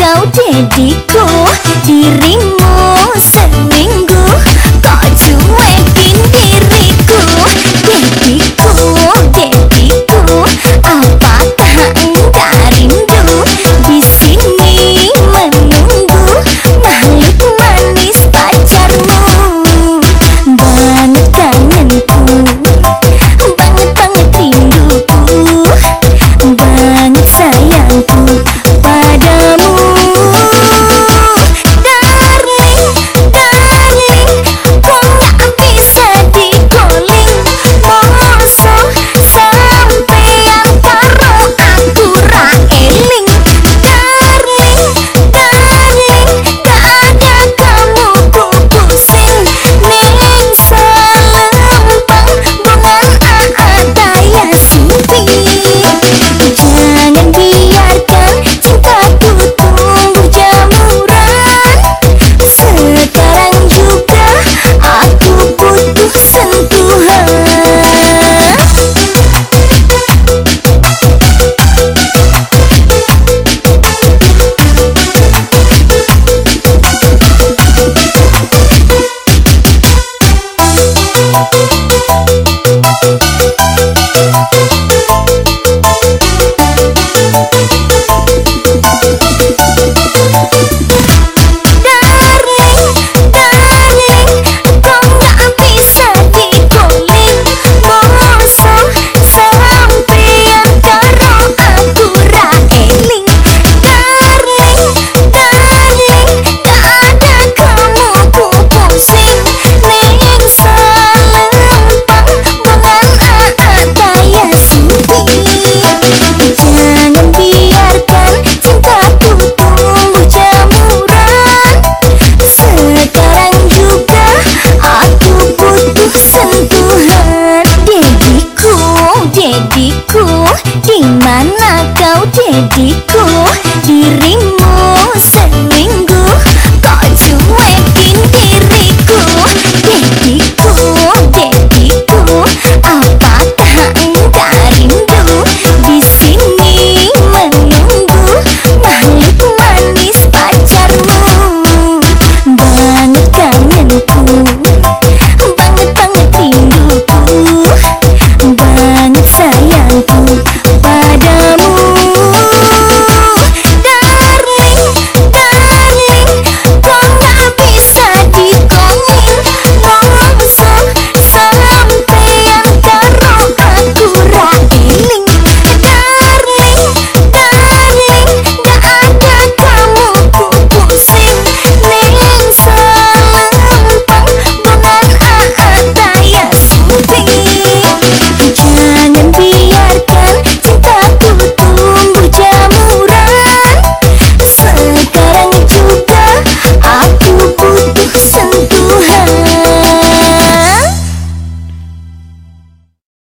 kau jadiku dirimu. Mana kau jadiku? Dirimu